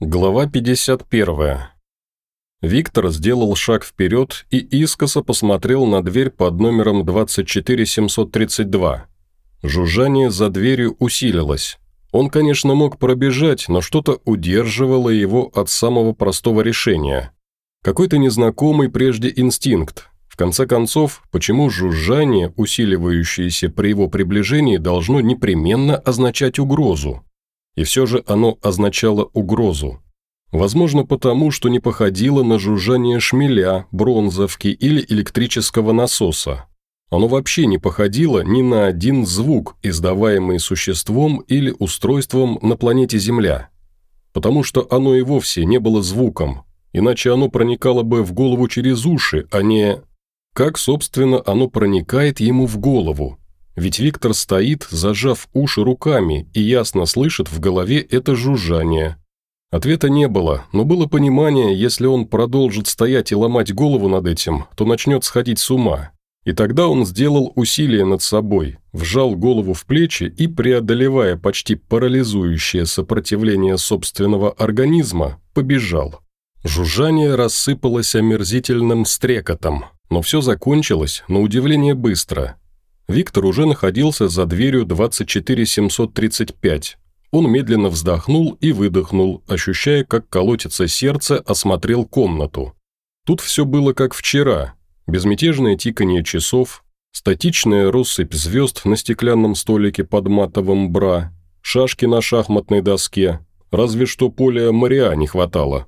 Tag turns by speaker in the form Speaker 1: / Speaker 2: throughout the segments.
Speaker 1: Глава 51. Виктор сделал шаг вперед и искоса посмотрел на дверь под номером 24732. Жужжание за дверью усилилось. Он, конечно, мог пробежать, но что-то удерживало его от самого простого решения. Какой-то незнакомый прежде инстинкт. В конце концов, почему жужжание, усиливающееся при его приближении, должно непременно означать угрозу? И все же оно означало угрозу. Возможно, потому, что не походило на жужжание шмеля, бронзовки или электрического насоса. Оно вообще не походило ни на один звук, издаваемый существом или устройством на планете Земля. Потому что оно и вовсе не было звуком, иначе оно проникало бы в голову через уши, а не... Как, собственно, оно проникает ему в голову, ведь Виктор стоит, зажав уши руками, и ясно слышит в голове это жужжание. Ответа не было, но было понимание, если он продолжит стоять и ломать голову над этим, то начнет сходить с ума. И тогда он сделал усилие над собой, вжал голову в плечи и, преодолевая почти парализующее сопротивление собственного организма, побежал. Жужжание рассыпалось омерзительным стрекотом, но все закончилось, на удивление, быстро – Виктор уже находился за дверью 24735. Он медленно вздохнул и выдохнул, ощущая, как колотится сердце, осмотрел комнату. Тут все было как вчера. Безмятежное тиканье часов, статичная россыпь звезд на стеклянном столике под матовым бра, шашки на шахматной доске, разве что поля Мариа не хватало.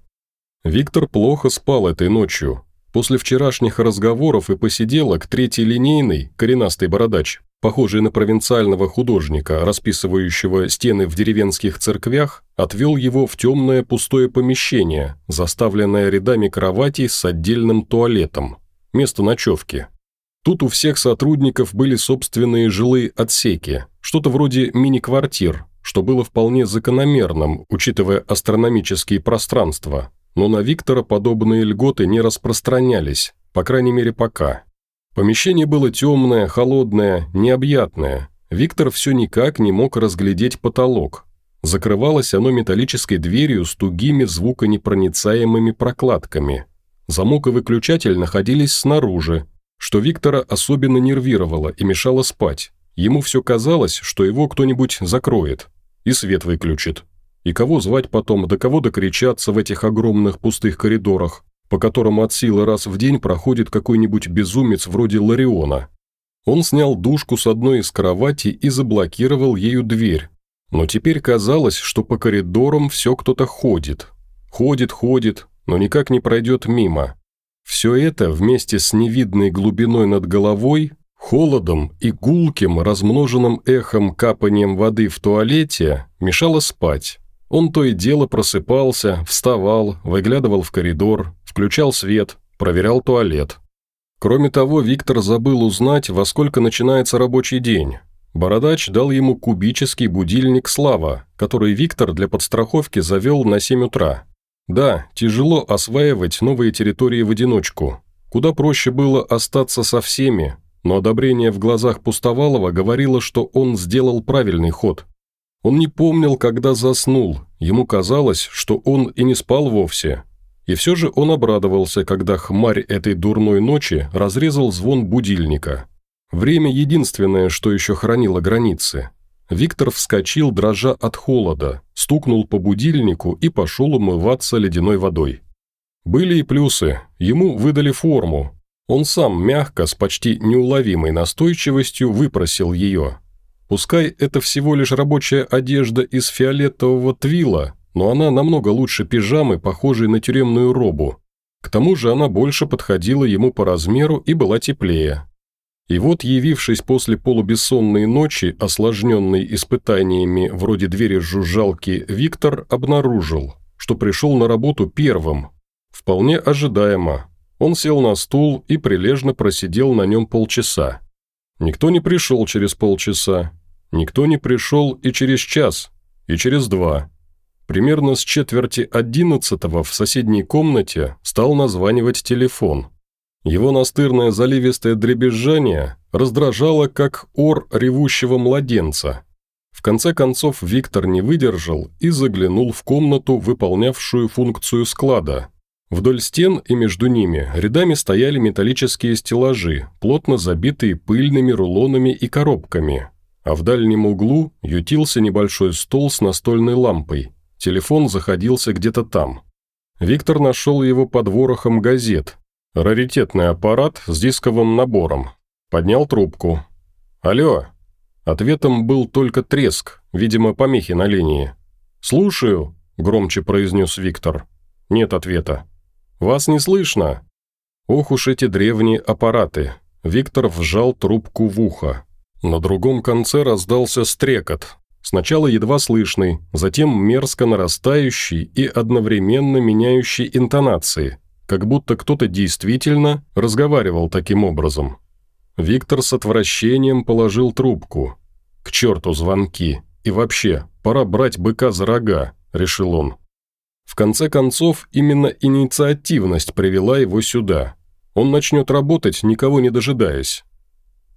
Speaker 1: Виктор плохо спал этой ночью, После вчерашних разговоров и посиделок третий линейный, коренастый бородач, похожий на провинциального художника, расписывающего стены в деревенских церквях, отвел его в темное пустое помещение, заставленное рядами кроватей с отдельным туалетом. Место ночевки. Тут у всех сотрудников были собственные жилые отсеки, что-то вроде мини-квартир, что было вполне закономерным, учитывая астрономические пространства, но на Виктора подобные льготы не распространялись, по крайней мере пока. Помещение было темное, холодное, необъятное. Виктор все никак не мог разглядеть потолок. Закрывалось оно металлической дверью с тугими звуконепроницаемыми прокладками. Замок и выключатель находились снаружи, что Виктора особенно нервировало и мешало спать. Ему все казалось, что его кто-нибудь закроет и свет выключит. И кого звать потом, до кого докричаться в этих огромных пустых коридорах, по которым от силы раз в день проходит какой-нибудь безумец вроде Лариона. Он снял дужку с одной из кроватей и заблокировал ею дверь. Но теперь казалось, что по коридорам все кто-то ходит. Ходит, ходит, но никак не пройдет мимо. Все это вместе с невидной глубиной над головой, холодом и гулким, размноженным эхом капанием воды в туалете мешало спать. Он то и дело просыпался, вставал, выглядывал в коридор, включал свет, проверял туалет. Кроме того, Виктор забыл узнать, во сколько начинается рабочий день. Бородач дал ему кубический будильник «Слава», который Виктор для подстраховки завел на 7 утра. Да, тяжело осваивать новые территории в одиночку. Куда проще было остаться со всеми, но одобрение в глазах Пустовалова говорило, что он сделал правильный ход – он не помнил, когда заснул, ему казалось, что он и не спал вовсе. И все же он обрадовался, когда хмарь этой дурной ночи разрезал звон будильника. Время единственное, что еще хранило границы. Виктор вскочил, дрожа от холода, стукнул по будильнику и пошел умываться ледяной водой. Были и плюсы, ему выдали форму. Он сам мягко, с почти неуловимой настойчивостью выпросил ее. Пускай это всего лишь рабочая одежда из фиолетового твила, но она намного лучше пижамы, похожей на тюремную робу. К тому же она больше подходила ему по размеру и была теплее. И вот, явившись после полубессонной ночи, осложненной испытаниями вроде двери жужжалки, Виктор обнаружил, что пришел на работу первым. Вполне ожидаемо. Он сел на стул и прилежно просидел на нем полчаса. Никто не пришел через полчаса, Никто не пришел и через час, и через два. Примерно с четверти одиннадцатого в соседней комнате стал названивать телефон. Его настырное заливистое дребезжание раздражало, как ор ревущего младенца. В конце концов Виктор не выдержал и заглянул в комнату, выполнявшую функцию склада. Вдоль стен и между ними рядами стояли металлические стеллажи, плотно забитые пыльными рулонами и коробками. А в дальнем углу ютился небольшой стол с настольной лампой. Телефон заходился где-то там. Виктор нашел его под ворохом газет. Раритетный аппарат с дисковым набором. Поднял трубку. «Алло!» Ответом был только треск, видимо, помехи на линии. «Слушаю», – громче произнес Виктор. «Нет ответа». «Вас не слышно?» Ох уж эти древние аппараты. Виктор вжал трубку в ухо. На другом конце раздался стрекот. Сначала едва слышный, затем мерзко нарастающий и одновременно меняющий интонации, как будто кто-то действительно разговаривал таким образом. Виктор с отвращением положил трубку. «К черту звонки! И вообще, пора брать быка за рога», – решил он. В конце концов, именно инициативность привела его сюда. Он начнет работать, никого не дожидаясь.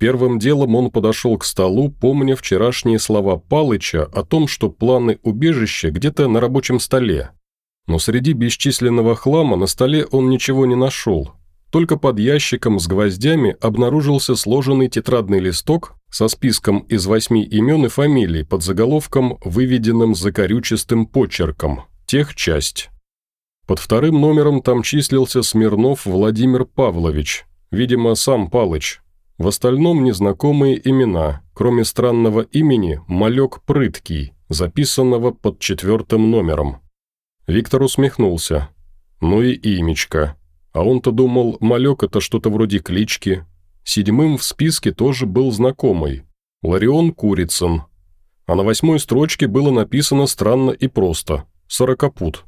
Speaker 1: Первым делом он подошел к столу, помня вчерашние слова Палыча о том, что планы убежища где-то на рабочем столе. Но среди бесчисленного хлама на столе он ничего не нашел, только под ящиком с гвоздями обнаружился сложенный тетрадный листок со списком из восьми имен и фамилий под заголовком, выведенным закорючистым почерком «Техчасть». Под вторым номером там числился Смирнов Владимир Павлович, видимо, сам Палыч. В остальном незнакомые имена, кроме странного имени «Малек Прыткий», записанного под четвертым номером. Виктор усмехнулся. «Ну и имечко. А он-то думал, малек – это что-то вроде клички. Седьмым в списке тоже был знакомый – Ларион Курицын. А на восьмой строчке было написано странно и просто – Сорокопут.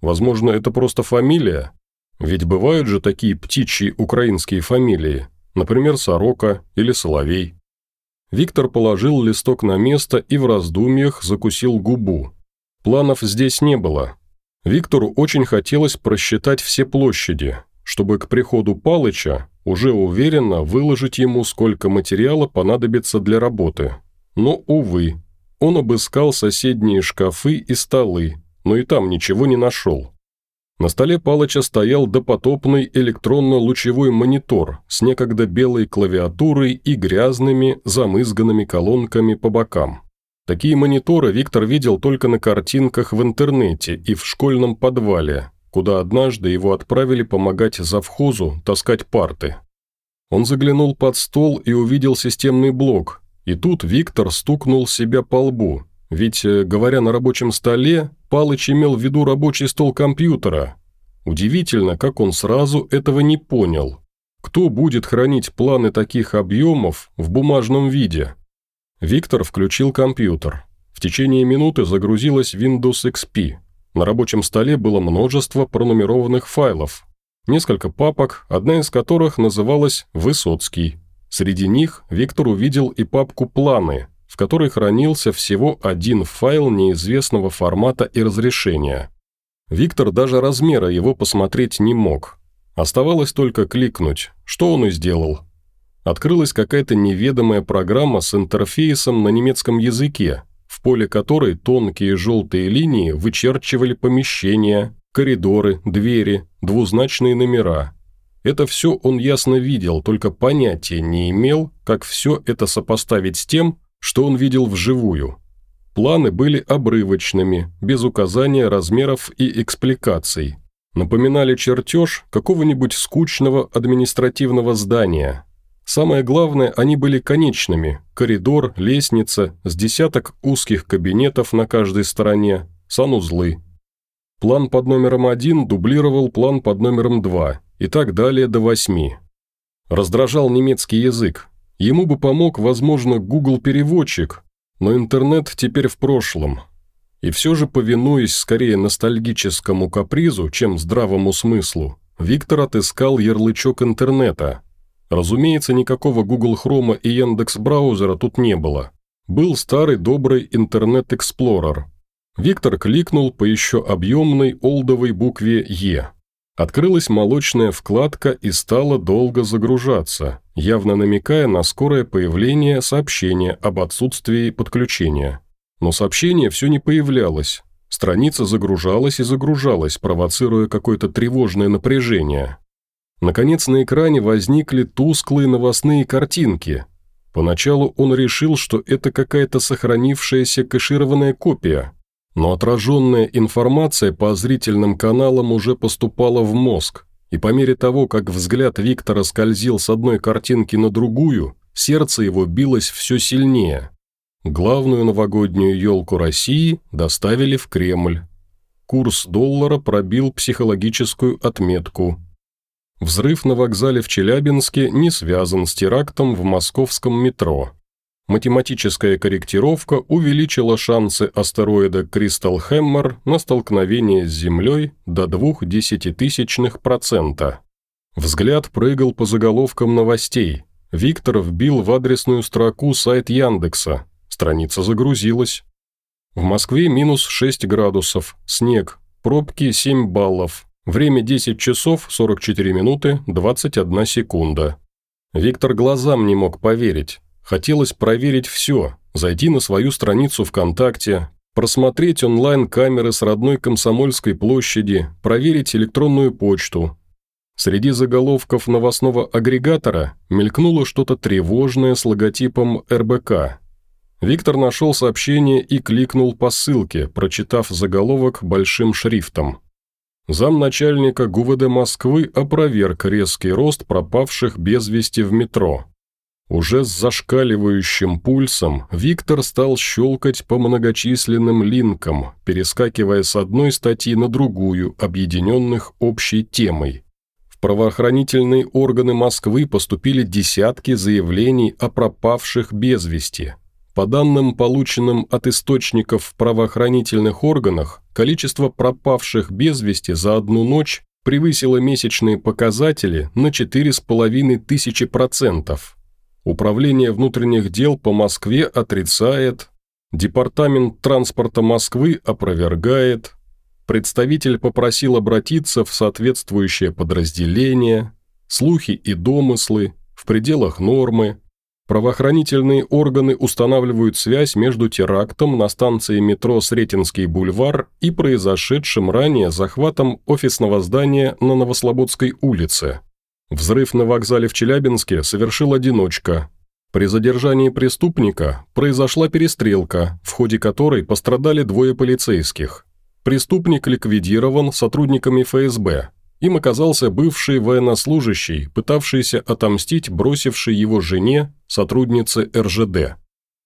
Speaker 1: Возможно, это просто фамилия? Ведь бывают же такие птичьи украинские фамилии, например, Сорока или Соловей. Виктор положил листок на место и в раздумьях закусил губу. Планов здесь не было, Виктору очень хотелось просчитать все площади, чтобы к приходу Палыча уже уверенно выложить ему, сколько материала понадобится для работы. Но, увы, он обыскал соседние шкафы и столы, но и там ничего не нашел. На столе Палыча стоял допотопный электронно-лучевой монитор с некогда белой клавиатурой и грязными, замызганными колонками по бокам. Такие мониторы Виктор видел только на картинках в интернете и в школьном подвале, куда однажды его отправили помогать завхозу таскать парты. Он заглянул под стол и увидел системный блок, и тут Виктор стукнул себя по лбу, ведь, э, говоря на рабочем столе, Палыч имел в виду рабочий стол компьютера. Удивительно, как он сразу этого не понял. Кто будет хранить планы таких объемов в бумажном виде? Виктор включил компьютер. В течение минуты загрузилась Windows XP. На рабочем столе было множество пронумерованных файлов. Несколько папок, одна из которых называлась «Высоцкий». Среди них Виктор увидел и папку «Планы», в которой хранился всего один файл неизвестного формата и разрешения. Виктор даже размера его посмотреть не мог. Оставалось только кликнуть, что он и сделал – открылась какая-то неведомая программа с интерфейсом на немецком языке, в поле которой тонкие желтые линии вычерчивали помещения, коридоры, двери, двузначные номера. Это все он ясно видел, только понятия не имел, как все это сопоставить с тем, что он видел вживую. Планы были обрывочными, без указания размеров и экспликаций. Напоминали чертеж какого-нибудь скучного административного здания – Самое главное, они были конечными – коридор, лестница, с десяток узких кабинетов на каждой стороне, санузлы. План под номером один дублировал план под номером два и так далее до восьми. Раздражал немецкий язык. Ему бы помог, возможно, Google-переводчик, но интернет теперь в прошлом. И все же, повинуясь скорее ностальгическому капризу, чем здравому смыслу, Виктор отыскал ярлычок интернета – Разумеется, никакого Google Chrome и Яндекс браузера тут не было. Был старый добрый Explorer. Виктор кликнул по еще объемной олдовой букве «Е». Открылась молочная вкладка и стала долго загружаться, явно намекая на скорое появление сообщения об отсутствии подключения. Но сообщение все не появлялось. Страница загружалась и загружалась, провоцируя какое-то тревожное напряжение. Наконец на экране возникли тусклые новостные картинки. Поначалу он решил, что это какая-то сохранившаяся кэшированная копия, но отраженная информация по зрительным каналам уже поступала в мозг, и по мере того, как взгляд Виктора скользил с одной картинки на другую, сердце его билось все сильнее. Главную новогоднюю елку России доставили в Кремль. Курс доллара пробил психологическую отметку. Взрыв на вокзале в Челябинске не связан с терактом в московском метро. Математическая корректировка увеличила шансы астероида Кристал Хэммер на столкновение с Землей до двух десятитысячных процента. Взгляд прыгал по заголовкам новостей. Виктор вбил в адресную строку сайт Яндекса. Страница загрузилась. В Москве минус 6 градусов, снег, пробки 7 баллов, время 10 часов 44 минуты 21 секунда. Виктор глазам не мог поверить. Хотелось проверить все, зайти на свою страницу ВКонтакте, просмотреть онлайн-камеры с родной Комсомольской площади, проверить электронную почту. Среди заголовков новостного агрегатора мелькнуло что-то тревожное с логотипом РБК – Виктор нашел сообщение и кликнул по ссылке, прочитав заголовок большим шрифтом. Замначальника ГУВД Москвы опроверг резкий рост пропавших без вести в метро. Уже с зашкаливающим пульсом Виктор стал щелкать по многочисленным линкам, перескакивая с одной статьи на другую, объединенных общей темой. В правоохранительные органы Москвы поступили десятки заявлений о пропавших без вести – по данным, полученным от источников в правоохранительных органах, количество пропавших без вести за одну ночь превысило месячные показатели на 4,5 тысячи процентов. Управление внутренних дел по Москве отрицает, Департамент транспорта Москвы опровергает, представитель попросил обратиться в соответствующее подразделение, слухи и домыслы в пределах нормы, Правоохранительные органы устанавливают связь между терактом на станции метро Сретенский бульвар и произошедшим ранее захватом офисного здания на Новослободской улице. Взрыв на вокзале в Челябинске совершил одиночка. При задержании преступника произошла перестрелка, в ходе которой пострадали двое полицейских. Преступник ликвидирован сотрудниками ФСБ. Им оказался бывший военнослужащий, пытавшийся отомстить бросившей его жене, сотруднице РЖД.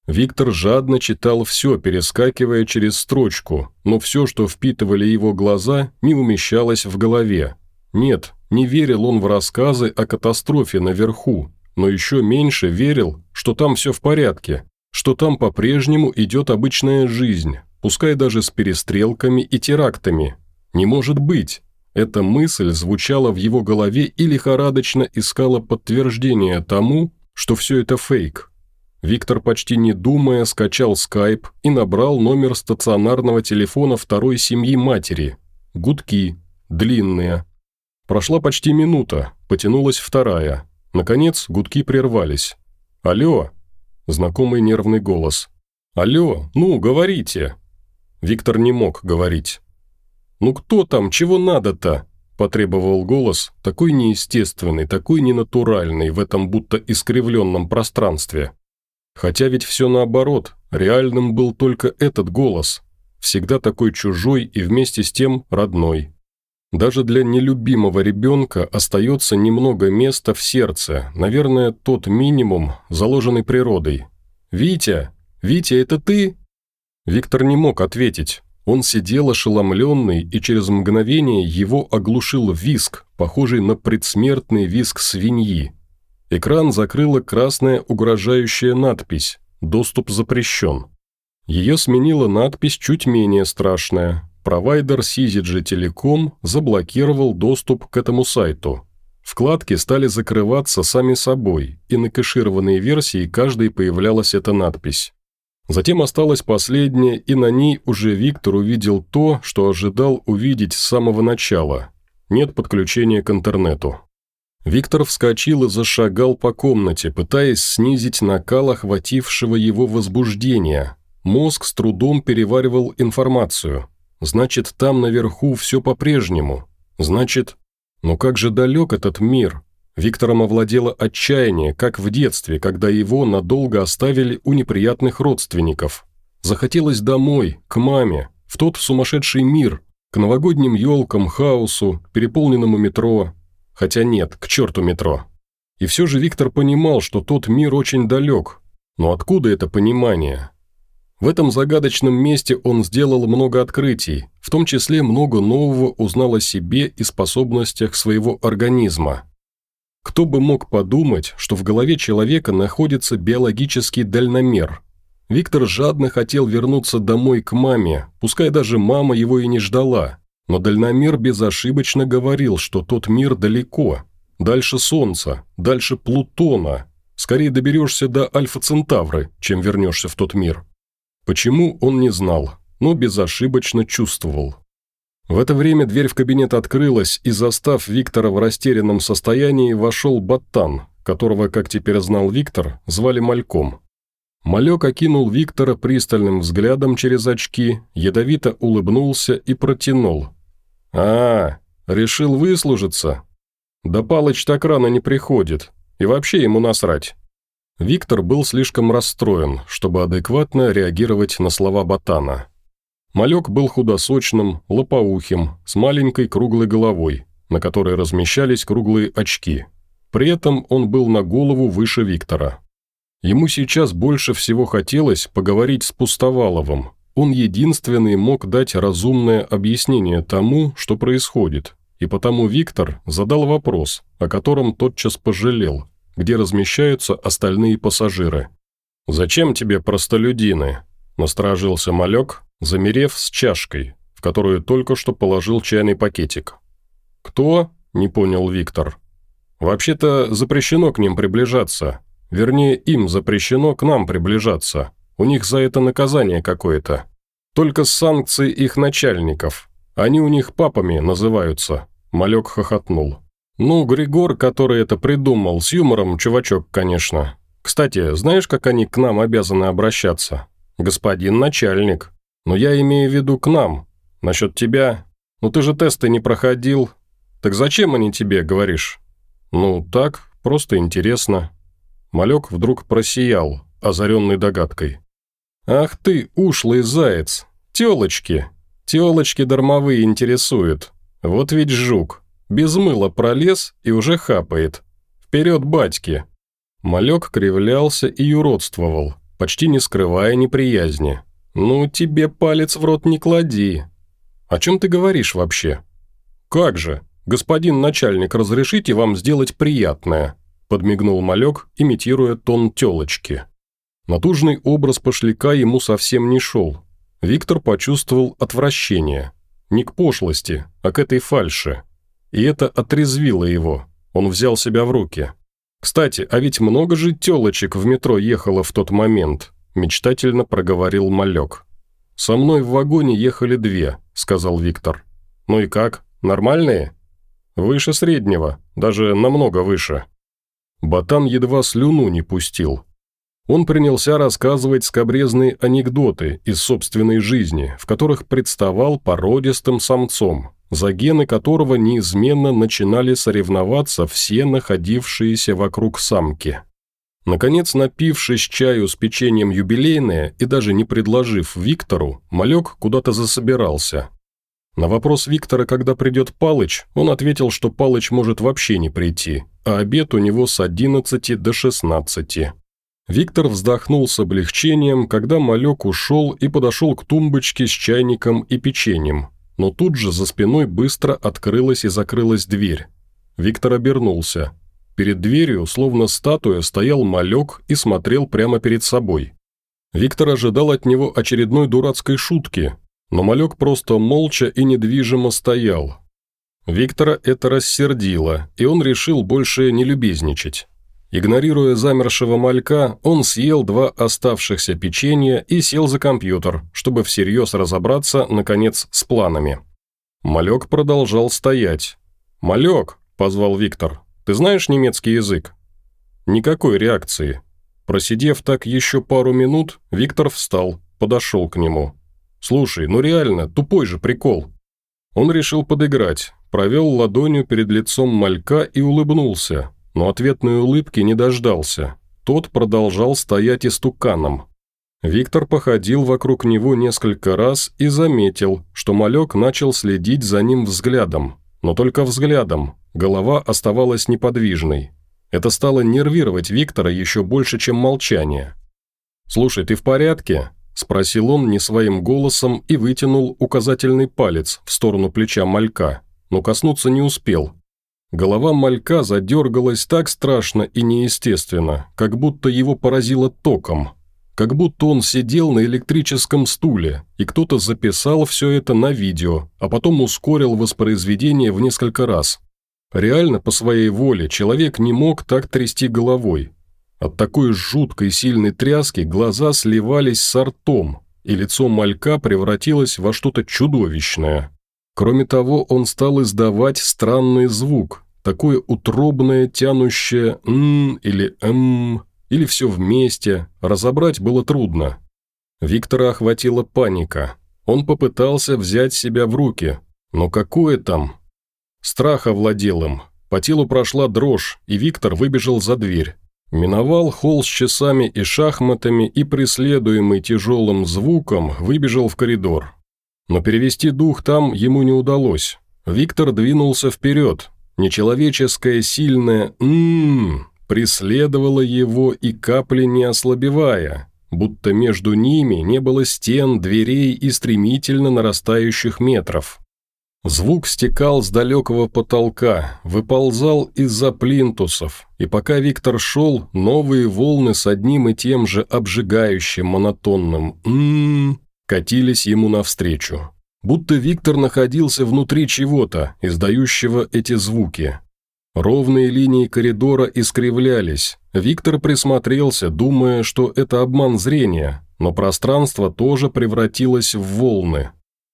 Speaker 1: Виктор жадно читал все, перескакивая через строчку, но все, что впитывали его глаза, не умещалось в голове. Нет, не верил он в рассказы о катастрофе наверху, но еще меньше верил, что там все в порядке, что там по-прежнему идет обычная жизнь, пускай даже с перестрелками и терактами. Не может быть. Эта мысль звучала в его голове и лихорадочно искала подтверждение тому, что все это фейк. Виктор, почти не думая, скачал скайп и набрал номер стационарного телефона второй семьи матери. Гудки. Длинные. Прошла почти минута, потянулась вторая. Наконец, гудки прервались. «Алло!» Знакомый нервный голос. «Алло, ну, говорите!» Виктор не мог говорить. «Ну кто там? Чего надо-то?» – потребовал голос, такой неестественный, такой ненатуральный в этом будто искривленном пространстве. Хотя ведь все наоборот, реальным был только этот голос, всегда такой чужой и вместе с тем родной. Даже для нелюбимого ребенка остается немного места в сердце, наверное, тот минимум, заложенный природой. «Витя! Витя, это ты?» Виктор не мог ответить, он сидел ошеломленный, и через мгновение его оглушил виск, похожий на предсмертный виск свиньи. Экран закрыла красная угрожающая надпись «Доступ запрещен». Ее сменила надпись чуть менее страшная. Провайдер CZG Telecom заблокировал доступ к этому сайту. Вкладки стали закрываться сами собой, и на кэшированной версии каждой появлялась эта надпись. Затем осталась последняя, и на ней уже Виктор увидел то, что ожидал увидеть с самого начала. Нет подключения к интернету. Виктор вскочил и зашагал по комнате, пытаясь снизить накал охватившего его возбуждения. Мозг с трудом переваривал информацию. Значит, там наверху все по-прежнему. Значит, ну как же далек этот мир? Виктором овладело отчаяние, как в детстве, когда его надолго оставили у неприятных родственников. Захотелось домой, к маме, в тот сумасшедший мир, к новогодним елкам, хаосу, переполненному метро. Хотя нет, к черту метро. И все же Виктор понимал, что тот мир очень далек. Но откуда это понимание? В этом загадочном месте он сделал много открытий, в том числе много нового узнал о себе и способностях своего организма. Кто бы мог подумать, что в голове человека находится биологический дальномер. Виктор жадно хотел вернуться домой к маме, пускай даже мама его и не ждала. Но дальномер безошибочно говорил, что тот мир далеко, дальше Солнца, дальше Плутона. Скорее доберешься до Альфа-Центавры, чем вернешься в тот мир. Почему, он не знал, но безошибочно чувствовал. В это время дверь в кабинет открылась, и, застав Виктора в растерянном состоянии, вошел Баттан, которого, как теперь знал Виктор, звали Мальком. Малек окинул Виктора пристальным взглядом через очки, ядовито улыбнулся и протянул. «А, решил выслужиться? Да Палыч так рано не приходит, и вообще ему насрать. Виктор был слишком расстроен, чтобы адекватно реагировать на слова Ботана. Малек был худосочным, лопоухим, с маленькой круглой головой, на которой размещались круглые очки. При этом он был на голову выше Виктора. Ему сейчас больше всего хотелось поговорить с Пустоваловым. Он единственный мог дать разумное объяснение тому, что происходит, и потому Виктор задал вопрос, о котором тотчас пожалел – где размещаются остальные пассажиры. «Зачем тебе простолюдины?» – насторожился малек, замерев с чашкой, в которую только что положил чайный пакетик. «Кто?» – не понял Виктор. «Вообще-то запрещено к ним приближаться. Вернее, им запрещено к нам приближаться. У них за это наказание какое-то. Только с санкций их начальников. Они у них папами называются». Малек хохотнул. «Ну, Григор, который это придумал, с юмором, чувачок, конечно. Кстати, знаешь, как они к нам обязаны обращаться? Господин начальник. Но я имею в виду к нам. Насчет тебя. Ну ты же тесты не проходил. Так зачем они тебе, говоришь? Ну, так, просто интересно». Малек вдруг просиял, озаренный догадкой. «Ах ты, ушлый заяц! Телочки! Телочки дармовые интересуют. Вот ведь жук!» Без мыла пролез и уже хапает. Вперед, батьки!» Малек кривлялся и юродствовал, почти не скрывая неприязни. «Ну, тебе палец в рот не клади!» «О чем ты говоришь вообще?» «Как же? Господин начальник, разрешите вам сделать приятное?» подмигнул малек, имитируя тон телочки. Натужный образ пошляка ему совсем не шел. Виктор почувствовал отвращение. Не к пошлости, а к этой фальше. И это отрезвило его. Он взял себя в руки. «Кстати, а ведь много же телочек в метро ехало в тот момент», – мечтательно проговорил малек. «Со мной в вагоне ехали две», – сказал Виктор. «Ну и как? Нормальные?» «Выше среднего, даже намного выше». Ботан едва слюну не пустил. Он принялся рассказывать скобрезные анекдоты из собственной жизни, в которых представал породистым самцом, за гены которого неизменно начинали соревноваться все находившиеся вокруг самки. Наконец, напившись чаю с печеньем юбилейное и даже не предложив Виктору, малек куда-то засобирался. На вопрос Виктора, когда придет Палыч, он ответил, что Палыч может вообще не прийти, а обед у него с 11 до 16. Виктор вздохнул с облегчением, когда малек ушел и подошел к тумбочке с чайником и печеньем, но тут же за спиной быстро открылась и закрылась дверь. Виктор обернулся. Перед дверью, словно статуя, стоял малек и смотрел прямо перед собой. Виктор ожидал от него очередной дурацкой шутки, но малек просто молча и недвижимо стоял. Виктора это рассердило, и он решил больше не любезничать. Игнорируя замершего малька, он съел два оставшихся печенья и сел за компьютер, чтобы всерьез разобраться, наконец, с планами. Малек продолжал стоять. «Малек!» – позвал Виктор. «Ты знаешь немецкий язык?» Никакой реакции. Просидев так еще пару минут, Виктор встал, подошел к нему. «Слушай, ну реально, тупой же прикол». Он решил подыграть, провел ладонью перед лицом малька и улыбнулся, но ответной улыбки не дождался. Тот продолжал стоять истуканом. Виктор походил вокруг него несколько раз и заметил, что малек начал следить за ним взглядом. Но только взглядом, голова оставалась неподвижной. Это стало нервировать Виктора еще больше, чем молчание. «Слушай, ты в порядке?» – спросил он не своим голосом и вытянул указательный палец в сторону плеча малька, но коснуться не успел. Голова малька задергалась так страшно и неестественно, как будто его поразило током – как будто он сидел на электрическом стуле, и кто-то записал все это на видео, а потом ускорил воспроизведение в несколько раз. Реально, по своей воле, человек не мог так трясти головой. От такой жуткой сильной тряски глаза сливались с ртом, и лицо малька превратилось во что-то чудовищное. Кроме того, он стал издавать странный звук, такое утробное, тянущее «м» или «м», или все вместе, разобрать было трудно. Виктора охватила паника. Он попытался взять себя в руки, но какое там? Страх овладел им. По телу прошла дрожь, и Виктор выбежал за дверь. Миновал холл с часами и шахматами и, преследуемый тяжелым звуком, выбежал в коридор. Но перевести дух там ему не удалось. Виктор двинулся вперед. Нечеловеческое сильное «м-м-м» преследовала его и капли не ослабевая, будто между ними не было стен, дверей и стремительно нарастающих метров. Звук стекал с далекого потолка, выползал из-за плинтусов, и пока Виктор шел, новые волны с одним и тем же обжигающим монотонным «м-м-м» катились ему навстречу. Будто Виктор находился внутри чего-то, издающего эти звуки. Ровные линии коридора искривлялись. Виктор присмотрелся, думая, что это обман зрения, но пространство тоже превратилось в волны.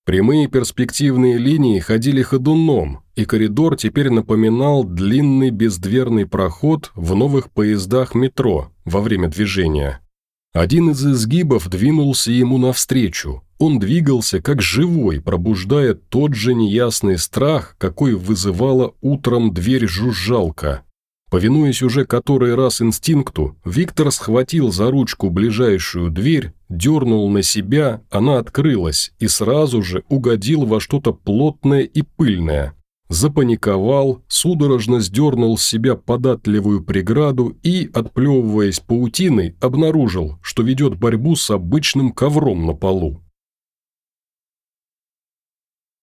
Speaker 1: Прямые перспективные линии ходили ходуном, и коридор теперь напоминал длинный бездверный проход в новых поездах метро во время движения. Один из изгибов двинулся ему навстречу, он двигался как живой, пробуждая тот же неясный страх, какой вызывала утром дверь жужжалка. Повинуясь уже который раз инстинкту, Виктор схватил за ручку ближайшую дверь, дернул на себя, она открылась и сразу же угодил во что-то плотное и пыльное. Запаниковал, судорожно сдернул с себя податливую преграду и, отплевываясь паутиной, обнаружил, что ведет борьбу с обычным ковром на полу.